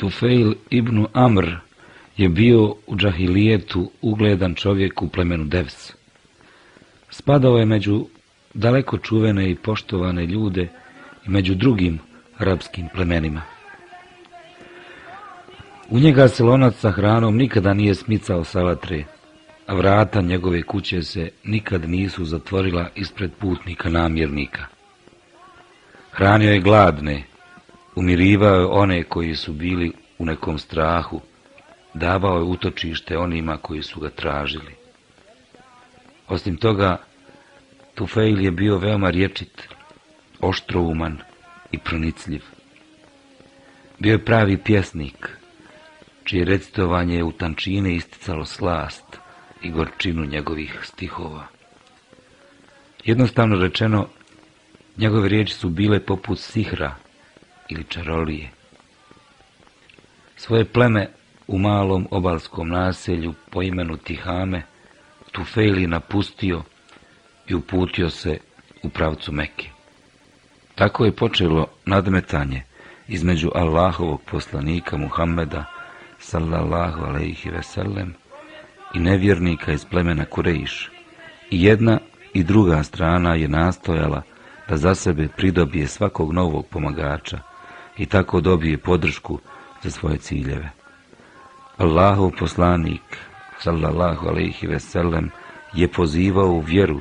Tufail ibn Amr je bio u džahilijetu ugledan čovjek u plemenu Devs. Spadao je među daleko čuvene i poštovane ljude i među drugim arapskim plemenima. U njega se lonac sa hranom nikada nije smicao sa vatre, a vrata njegove kuće se nikad nisu zatvorila ispred putnika namjernika. Hranio je gladne, umirivao je one koji su bili u nekom strahu, davao je utočište onima koji su ga tražili. Osim toga, Tufeil je bio veoma rječit, oštrouman i pronicljiv. Bio je pravi pjesnik, čije recitovanje je u tančine isticalo slast i gorčinu njegovih stihova. Jednostavno rečeno, njegove riječi su bile poput sihra ili čarolije. Svoje pleme u malom obalskom naselju po imenu Tihame Tufejli napustio i uputio se u pravcu Mekke. Tako je počelo nadmetanje između Allahovog poslanika Muhammeda sallallahu alaihi veselem i nevjernika iz plemena Kurejiš. I jedna i druga strana je nastojala da za sebe pridobije svakog novog pomagača i tako dobije podršku za svoje ciljeve. Allahov poslanik, sallallahu alaihi veselem, je pozivao u vjeru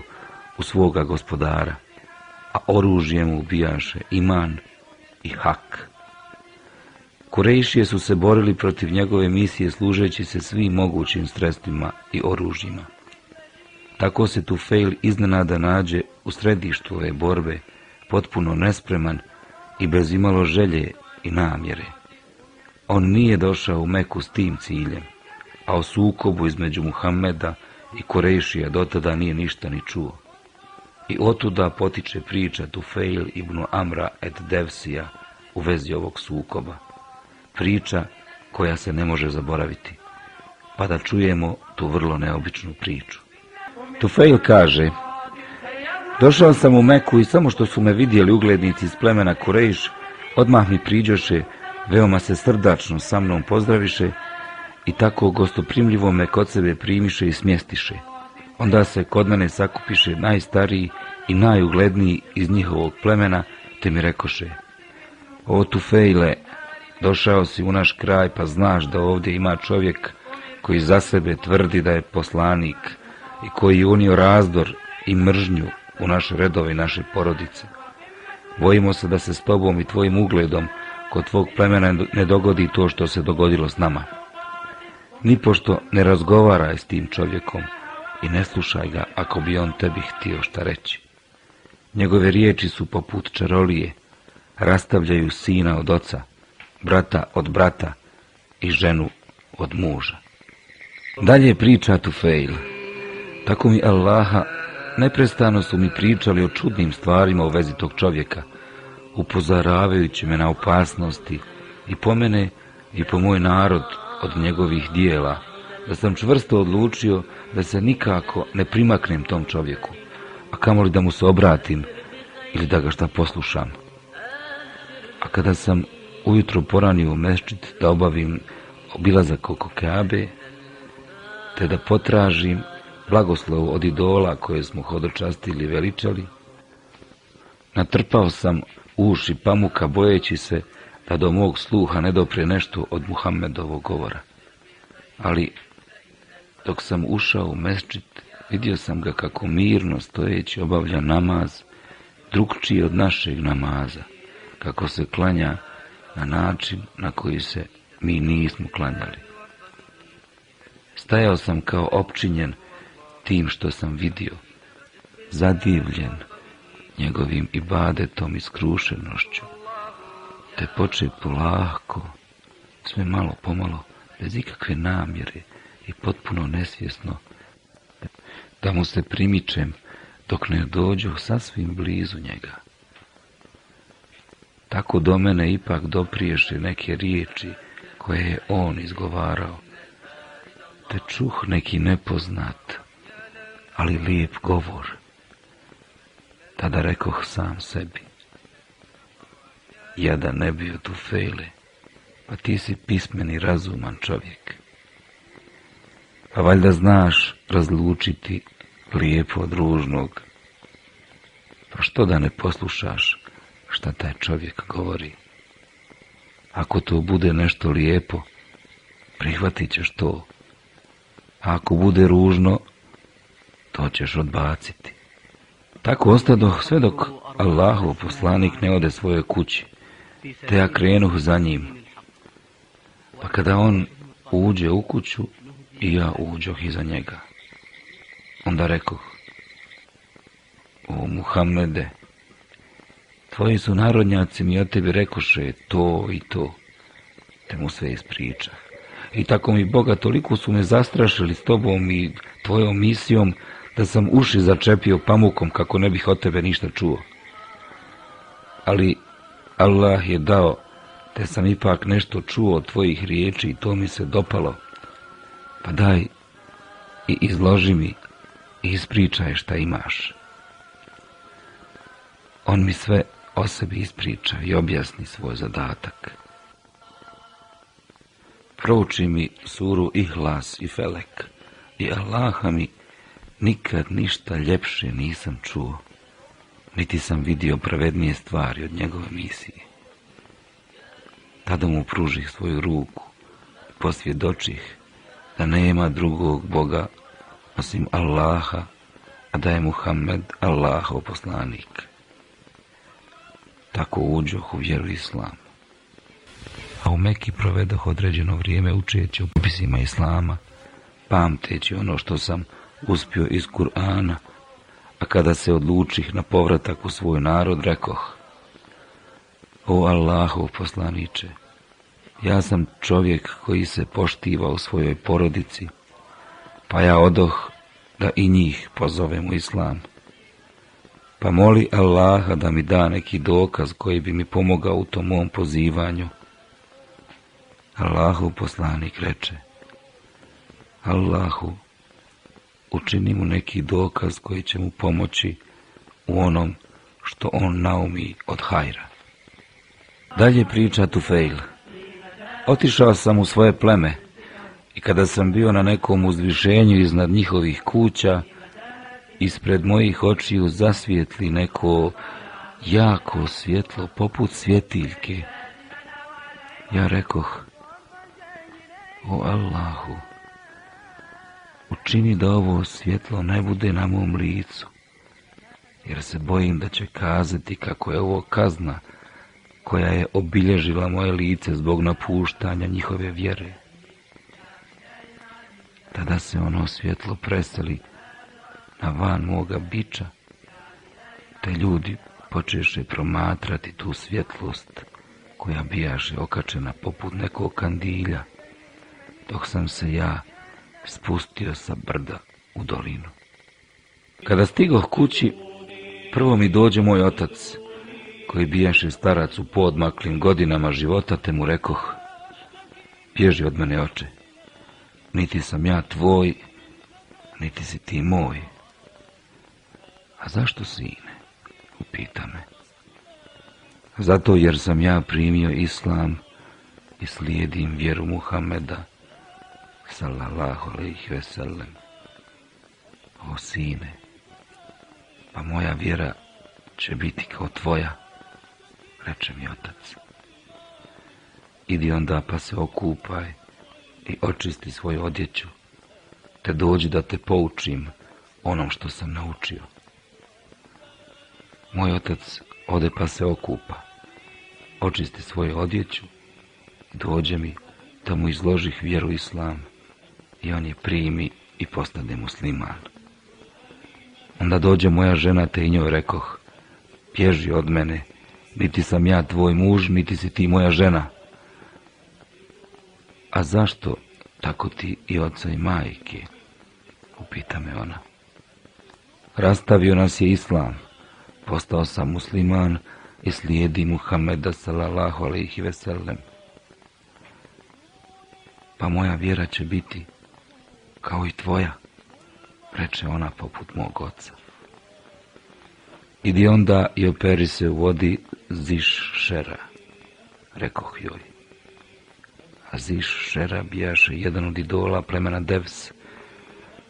u svoga gospodara, a oružjem ubijaše iman i hak. Kurejšije su se borili protiv njegove misije služeći se svim mogućim sredstvima i oružjima. Tako se Tufail iznenada nađe u središtu ove borbe, potpuno nespreman i bez imalo želje i namjere. On nije došao u Meku s tim ciljem, a o sukobu između Muhammeda i Kurejšija dotada nije ništa ni čuo. I otuda potiče priča Tufail ibn Amra et Devsija u vezi ovog sukoba. Priča koja se ne može zaboraviti. Pa da čujemo tu vrlo neobičnu priču. Tufail kaže, došao sam u Meku i samo što su me vidjeli uglednici iz plemena Kurejš, odmah mi priđoše, veoma se srdačno sa mnom pozdraviše i tako gostoprimljivo me kod sebe primiše i smjestiše. Onda se kod mene sakupiše najstariji i najugledniji iz njihovog plemena, te mi rekoše, o Tufejle, došao si u naš kraj pa znaš da ovdje ima čovjek koji za sebe tvrdi da je poslanik i koji je unio razdor i mržnju u naše redove i naše porodice. Bojimo se da se s tobom i tvojim ugledom kod tvog plemena ne dogodi to što se dogodilo s nama. Nipošto ne razgovaraj s tim čovjekom i ne slušaj ga ako bi on tebi htio šta reći. Njegove riječi su poput čarolije, rastavljaju sina od oca, brata od brata i ženu od muža. Dalje priča Tufail. Tako mi Allaha neprestano su mi pričali o čudnim stvarima u vezi tog čovjeka, upozoravajući me na opasnosti i po mene i po moj narod od njegovih dijela, da sam čvrsto odlučio da se nikako ne primaknem tom čovjeku, a kamoli da mu se obratim ili da ga šta poslušam. A kada sam ujutro poranio u meščit da obavim obilazak oko Kabe, te da potražim blagoslov od idola koje smo hodočastili i veličali, natrpao sam uši pamuka bojeći se da do mog sluha ne dopre nešto od Muhammedovog govora. Ali dok sam ušao u mesčit, vidio sam ga kako mirno stojeći obavlja namaz, drugčiji od našeg namaza, kako se klanja na način na koji se mi nismo klanjali. Stajao sam kao opčinjen tim što sam vidio, zadivljen njegovim ibadetom i skrušenošću, te poče polako, sve malo pomalo, bez ikakve namjere i potpuno nesvjesno, da mu se primičem dok ne dođu sasvim blizu njega. Tako do mene ipak dopriješe neke riječi koje je on izgovarao, te čuh neki nepoznat, ali lijep govor. Tada rekoh sam sebi, ja da ne bio tu fejle, Pa ti si pismeni, razuman čovjek. Pa valjda znaš razlučiti lijepo od ružnog. Pa što da ne poslušaš šta taj čovjek govori? Ako to bude nešto lijepo, prihvatit ćeš to. A ako bude ružno, to ćeš odbaciti. Tako ostadoh sve dok Allahov poslanik ne ode svojoj kući, te ja krenuh za njim. Pa kada on uđe u kuću, i ja uđoh iza njega. Onda rekoh, o Muhammede, tvoji su narodnjaci mi o tebi rekoše to i to, te mu sve ispričah. I tako mi Boga toliko su me zastrašili s tobom i tvojom misijom, da sam uši začepio pamukom kako ne bih od tebe ništa čuo. Ali Allah je dao, te sam ipak nešto čuo od tvojih riječi i to mi se dopalo. Pa daj i izloži mi i ispričaj šta imaš. On mi sve o sebi ispriča i objasni svoj zadatak. Prouči mi suru Ihlas i Felek i Allaha mi nikad ništa ljepše nisam čuo, niti sam vidio pravednije stvari od njegove misije. Tada mu pružih svoju ruku i posvjedočih da nema drugog Boga osim Allaha, a da je Muhammed Allahov poslanik. Tako uđoh u vjeru Islam. A u Meki provedoh određeno vrijeme učeći o popisima Islama, pamteći ono što sam uspio iz Kur'ana, a kada se odlučih na povratak u svoj narod, rekoh, O Allahov poslaniče, ja sam čovjek koji se poštiva u svojoj porodici, pa ja odoh da i njih pozovem u islam. Pa moli Allaha da mi da neki dokaz koji bi mi pomogao u tom mom pozivanju. Allahu poslanik reče, Allahu, učini mu neki dokaz koji će mu pomoći u onom što on naumi od hajra. Dalje priča Tufejl. Otišao sam u svoje pleme i kada sam bio na nekom uzvišenju iznad njihovih kuća, ispred mojih očiju zasvijetli neko jako svjetlo poput svjetiljke. Ja rekoh, o Allahu, učini da ovo svjetlo ne bude na mom licu, jer se bojim da će kazati kako je ovo kazna koja je obilježila moje lice zbog napuštanja njihove vjere. Tada se ono svjetlo preseli na van moga bića, te ljudi počeše promatrati tu svjetlost koja bijaše okačena poput nekog kandilja, dok sam se ja spustio sa brda u dolinu. Kada stigoh kući, prvo mi dođe moj otac, koji bijaše starac u podmaklim godinama života, te mu rekoh, bježi od mene oče, niti sam ja tvoj, niti si ti moj. A zašto sine? Upita me. Zato jer sam ja primio islam i slijedim vjeru Muhameda, sallallahu alaihi veselem. O sine, pa moja vjera će biti kao tvoja, reče mi otac. Idi onda pa se okupaj i očisti svoju odjeću, te dođi da te poučim onom što sam naučio. Moj otac ode pa se okupa, očisti svoju odjeću, dođe mi da mu izložih vjeru islam i on je primi i postane musliman. Onda dođe moja žena te i njoj rekoh, bježi od mene niti sam ja tvoj muž, niti si ti moja žena. A zašto tako ti i oca i majke? Upita me ona. Rastavio nas je islam. Postao sam musliman i slijedi Muhammeda sallallahu alaihi veselem. Pa moja vjera će biti kao i tvoja, reče ona poput mog oca. Idi onda i operi se u vodi ziš šera, rekoh joj. Ziš Šera bijaše jedan od idola plemena Devs,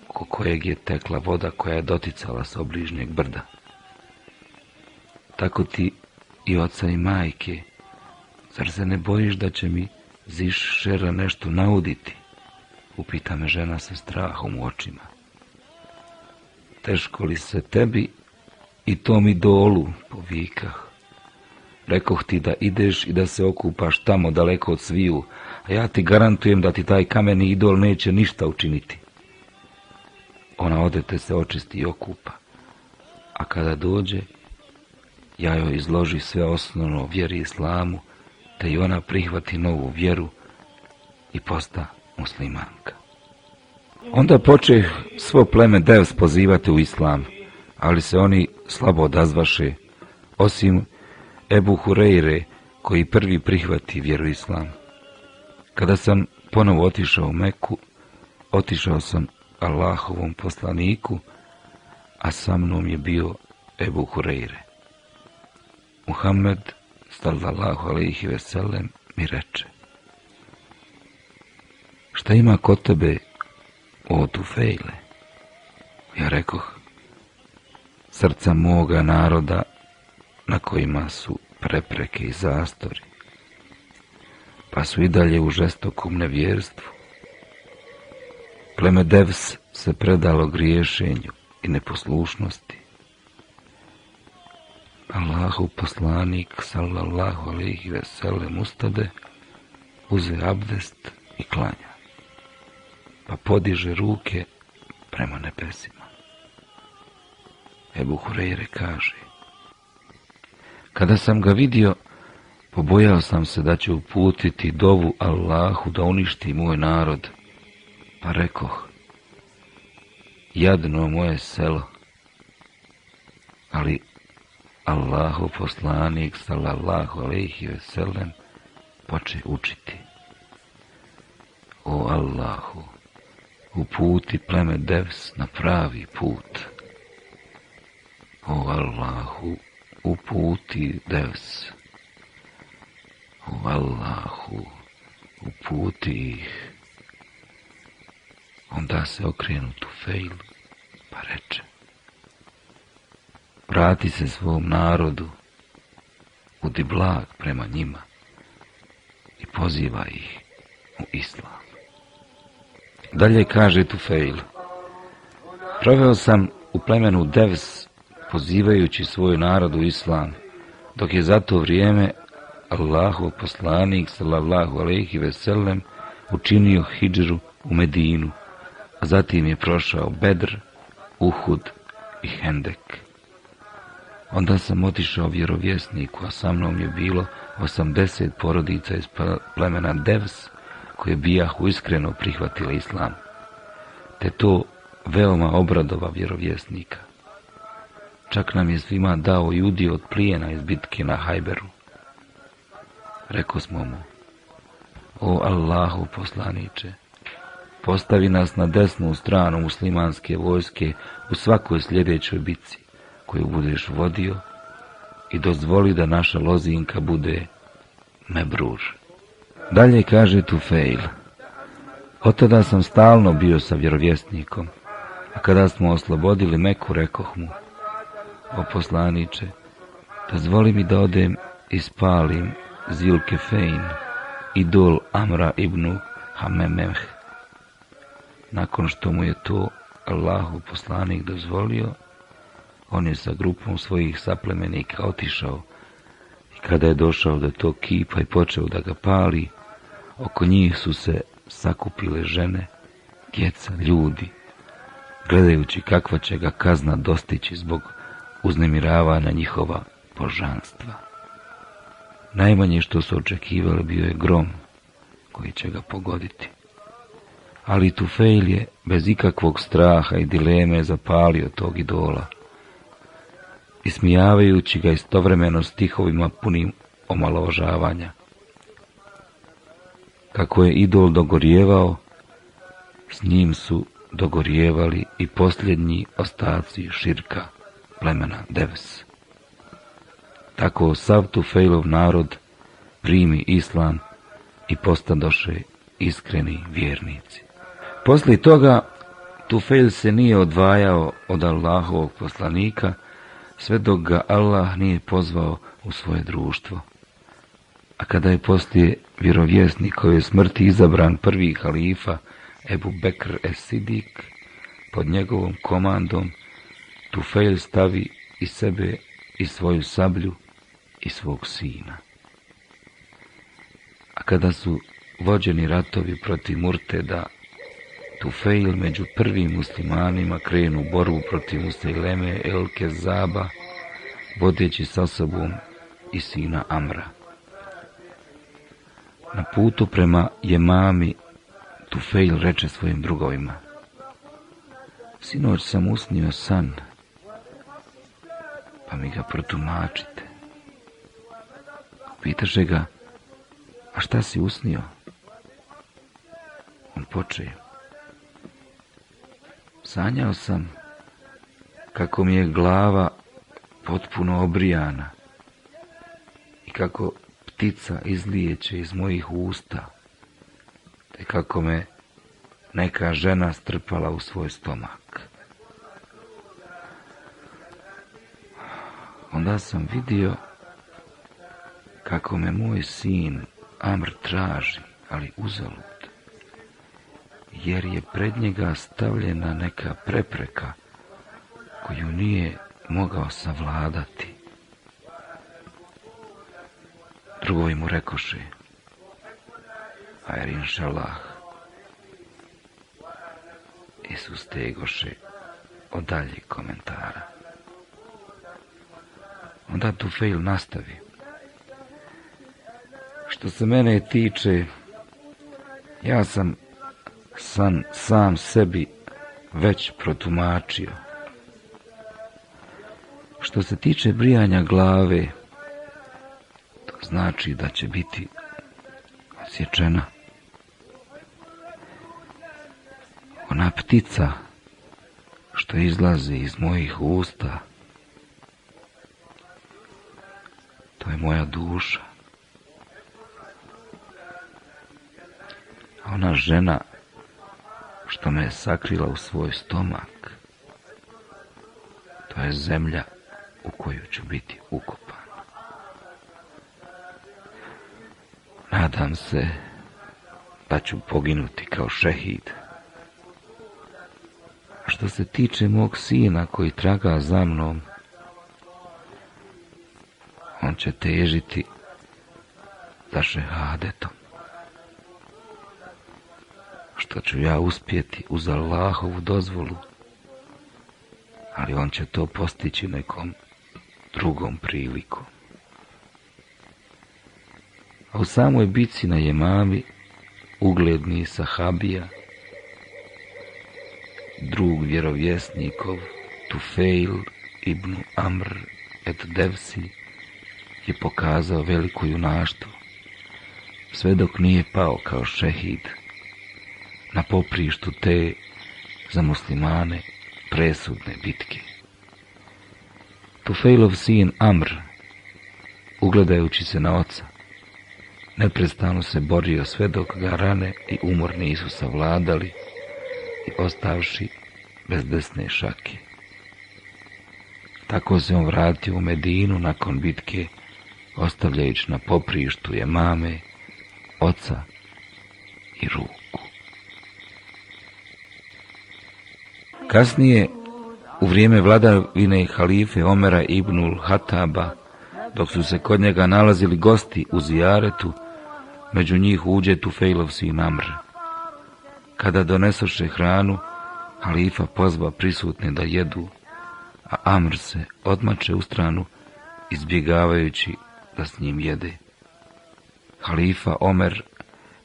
oko kojeg je tekla voda koja je doticala sa obližnjeg brda. Tako ti i oca i majke, zar se ne bojiš da će mi Ziš Šera nešto nauditi? Upita me žena sa strahom u očima. Teško li se tebi i tom idolu, povikah. Rekoh ti da ideš i da se okupaš tamo daleko od sviju, a ja ti garantujem da ti taj kameni idol neće ništa učiniti. Ona ode te se očisti i okupa, a kada dođe, ja joj izloži sve osnovno vjeri islamu, te i ona prihvati novu vjeru i posta muslimanka. Onda poče svo pleme Devs pozivati u islam, ali se oni slabo odazvaše, osim Ebu Hureyre, koji prvi prihvati vjeru islam. Kada sam ponovo otišao u Meku, otišao sam Allahovom poslaniku, a sa mnom je bio Ebu Hureyre. Muhammed, sallallahu alaihi veselem, mi reče, šta ima kod tebe, o Tufejle? Ja rekoh, srca moga naroda na kojima su prepreke i zastori, pa su i dalje u žestokom nevjerstvu. Pleme Devs se predalo griješenju i neposlušnosti. Allahu poslanik, sallallahu alihi veselem, ustade, uze abdest i klanja, pa podiže ruke prema nebesima. Ebu Hureyre kaže, kada sam ga vidio, pobojao sam se da će uputiti dovu Allahu da uništi moj narod, pa rekoh, jadno moje selo, ali Allahu poslanik, sallallahu alaihi veselem, poče učiti. O Allahu, uputi pleme Devs na pravi put. O Allahu, uputi Devs. O Allahu, uputi ih. Onda se okrenu tu fejl, pa reče. Vrati se svom narodu, budi blag prema njima i poziva ih u islam. Dalje kaže Tufejl, proveo sam u plemenu Devs pozivajući svoj narod u islam, dok je za to vrijeme Allahu poslanik sallallahu alejhi ve sellem učinio hidžru u Medinu, a zatim je prošao Bedr, Uhud i Hendek. Onda sam otišao vjerovjesniku, a sa mnom je bilo osamdeset porodica iz plemena Devs, koje bijahu iskreno prihvatile islam, te to veoma obradova vjerovjesnika. Čak nam je svima dao i udio od plijena iz bitke na Hajberu. Reko smo mu, o Allahu poslaniče, postavi nas na desnu stranu muslimanske vojske u svakoj sljedećoj bitci koju budeš vodio i dozvoli da naša lozinka bude mebruž. Dalje kaže Tufejl, od tada sam stalno bio sa vjerovjesnikom, a kada smo oslobodili Meku, rekoh mu, o poslaniče, dozvoli mi da odem i spalim Zilkefein, idol Amra ibn Hamemeh. Nakon što mu je to Allahu poslanik dozvolio, on je sa grupom svojih saplemenika otišao i kada je došao do tog kipa i počeo da ga pali, oko njih su se sakupile žene, djeca, ljudi, gledajući kakva će ga kazna dostići zbog uznemiravanja njihova božanstva. Najmanje što su očekivali bio je grom koji će ga pogoditi. Ali Tufejl je bez ikakvog straha i dileme zapalio tog idola, ismijavajući ga istovremeno stihovima punim omalovažavanja. Kako je idol dogorjevao, s njim su dogorjevali i posljednji ostaci širka plemena Deves. Tako sav Tufejlov narod primi islam i postadoše iskreni vjernici. Poslije toga Tufail se nije odvajao od Allahovog poslanika, sve dok ga Allah nije pozvao u svoje društvo. A kada je poslije vjerovjesnikove smrti izabran prvi halifa Ebu Bekr es-Sidik, pod njegovom komandom Tufail stavi i sebe i svoju sablju i svog sina. A kada su vođeni ratovi protiv Murteda, Tufail među prvim muslimanima krenu borbu protiv Muslileme Elke Zaba, vodeći sa sobom i sina Amra. Na putu prema Jemami Tufail reče svojim drugovima. Sinoć sam usnio san, pa mi ga protumačite. Pitaše ga, a šta si usnio? On poče. Sanjao sam kako mi je glava potpuno obrijana i kako ptica izlijeće iz mojih usta, te kako me neka žena strpala u svoj stomak. Onda sam vidio kako me moj sin Amr traži, ali uzalud, jer je pred njega stavljena neka prepreka koju nije mogao savladati. Drugovi mu rekoše, jer inšalah, Isus tegoše od komentara. Onda Tufail nastavi. Što se mene tiče, ja sam san sam sebi već protumačio. Što se tiče brijanja glave, znači da će biti osječena. Ona ptica što izlazi iz mojih usta, to je moja duša. A ona žena što me je sakrila u svoj stomak, to je zemlja u koju ću biti ukopan. Nadam se da ću poginuti kao šehid. Što se tiče mog sina koji traga za mnom, on će težiti za šehadetom. Što ću ja uspjeti uz Allahovu dozvolu, ali on će to postići nekom drugom prilikom. A u samoj bici na Jemami ugledni sahabija, drug vjerovjesnikov, Tufail ibn Amr et Devsi, je pokazao veliko junaštvo, sve dok nije pao kao šehid na poprištu te za muslimane presudne bitke. Tufailov sin Amr, ugledajući se na oca, neprestano se borio sve dok ga rane i umor nisu savladali i ostavši bez desne šake. Tako se on vratio u Medinu nakon bitke, ostavljajući na poprištu je mame, oca i ruku. Kasnije, u vrijeme vladavine halife Omera ibnul Hataba, dok su se kod njega nalazili gosti u zijaretu, među njih uđe Tufejlov sin Amr. Kada donesoše hranu, halifa pozva prisutne da jedu, a Amr se odmače u stranu, izbjegavajući da s njim jede. Halifa Omer,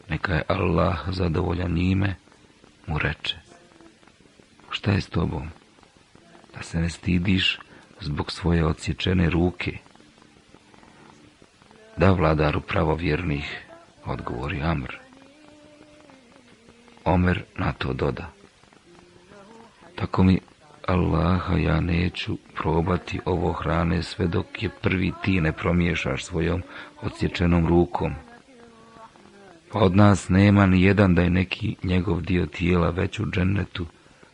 neka je Allah zadovoljan njime, mu reče. Šta je s tobom? Da se ne stidiš zbog svoje odsječene ruke. Da, vladaru pravovjernih, odgovori Amr. Omer na to doda. Tako mi Allaha ja neću probati ovo hrane sve dok je prvi ti ne promiješaš svojom odsječenom rukom. Pa od nas nema ni jedan da je neki njegov dio tijela već u džennetu,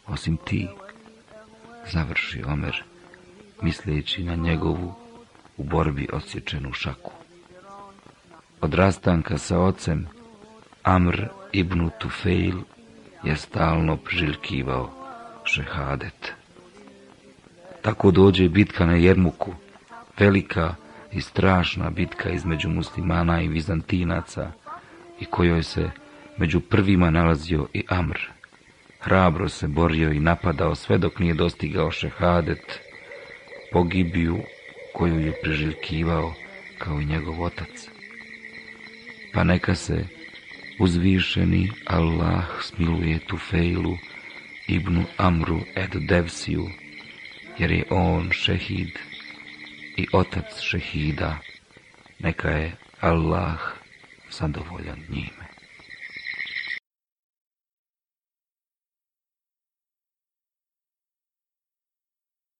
osim ti, završi Omer, misleći na njegovu u borbi osjećenu šaku. Od rastanka sa ocem, Amr ibn Tufeil je stalno priželjkivao šehadet. Tako dođe bitka na Jermuku, velika i strašna bitka između muslimana i vizantinaca i kojoj se među prvima nalazio i Amr. Hrabro se borio i napadao sve dok nije dostigao šehadet, pogibiju koju je priželjkivao kao i njegov otac. Pa neka se uzvišeni Allah smiluje Tufejlu ibnu Amru ed Devsiju, jer je on šehid i otac šehida, neka je Allah zadovoljan njime.